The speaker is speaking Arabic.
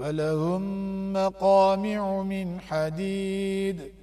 ولهم مقامع من حديد.